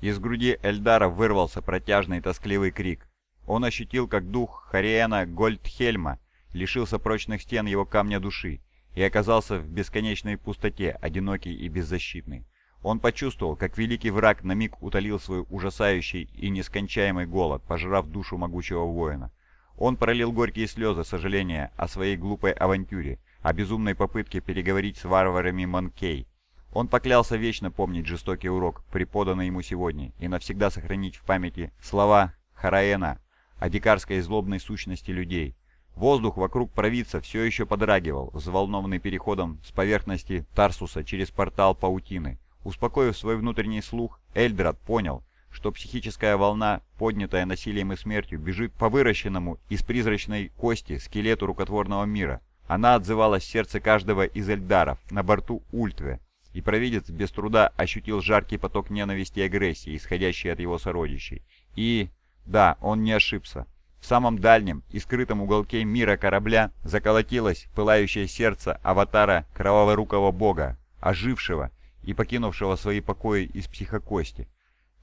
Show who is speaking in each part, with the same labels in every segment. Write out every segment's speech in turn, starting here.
Speaker 1: Из груди Эльдара вырвался протяжный тоскливый крик. Он ощутил, как дух Хариэна Гольдхельма лишился прочных стен его камня души и оказался в бесконечной пустоте, одинокий и беззащитный. Он почувствовал, как великий враг на миг утолил свой ужасающий и нескончаемый голод, пожрав душу могучего воина. Он пролил горькие слезы сожаления о своей глупой авантюре, о безумной попытке переговорить с варварами Манкей. Он поклялся вечно помнить жестокий урок, преподанный ему сегодня, и навсегда сохранить в памяти слова Хараэна о дикарской злобной сущности людей. Воздух вокруг провидца все еще подрагивал, взволнованный переходом с поверхности Тарсуса через портал паутины. Успокоив свой внутренний слух, Эльдрат понял, что психическая волна, поднятая насилием и смертью, бежит по выращенному из призрачной кости скелету рукотворного мира. Она отзывалась в сердце каждого из Эльдаров на борту Ультве, и провидец без труда ощутил жаркий поток ненависти и агрессии, исходящий от его сородичей. И... да, он не ошибся. В самом дальнем и скрытом уголке мира корабля заколотилось пылающее сердце аватара кроваворукого бога, ожившего и покинувшего свои покои из психокости.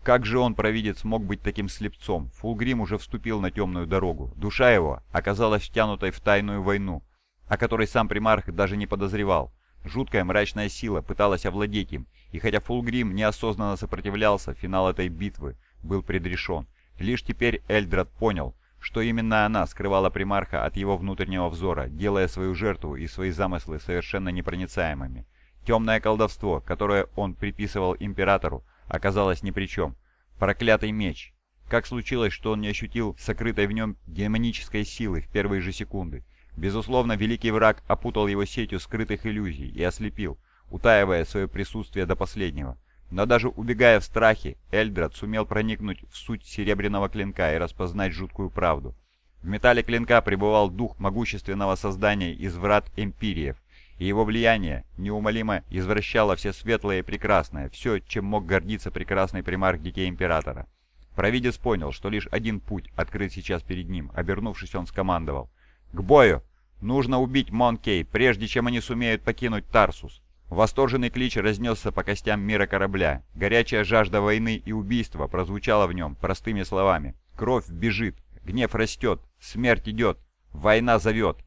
Speaker 1: Как же он, провидец, мог быть таким слепцом? Фулгрим уже вступил на темную дорогу. Душа его оказалась втянутой в тайную войну, о которой сам примарх даже не подозревал. Жуткая мрачная сила пыталась овладеть им, и хотя Фулгрим неосознанно сопротивлялся, финал этой битвы был предрешен. Лишь теперь Эльдрад понял, что именно она скрывала примарха от его внутреннего взора, делая свою жертву и свои замыслы совершенно непроницаемыми. Темное колдовство, которое он приписывал императору, оказалось ни при чем. Проклятый меч. Как случилось, что он не ощутил сокрытой в нем демонической силы в первые же секунды? Безусловно, великий враг опутал его сетью скрытых иллюзий и ослепил, утаивая свое присутствие до последнего. Но даже убегая в страхе, Эльдрад сумел проникнуть в суть серебряного клинка и распознать жуткую правду. В металле клинка пребывал дух могущественного создания из врат Эмпириев, и его влияние неумолимо извращало все светлое и прекрасное, все, чем мог гордиться прекрасный примарх детей Императора. Провидец понял, что лишь один путь открыт сейчас перед ним. Обернувшись, он скомандовал. «К бою! Нужно убить Монкей, прежде чем они сумеют покинуть Тарсус!» Восторженный клич разнесся по костям мира корабля. Горячая жажда войны и убийства прозвучала в нем простыми словами. «Кровь бежит, гнев растет, смерть идет, война зовет!»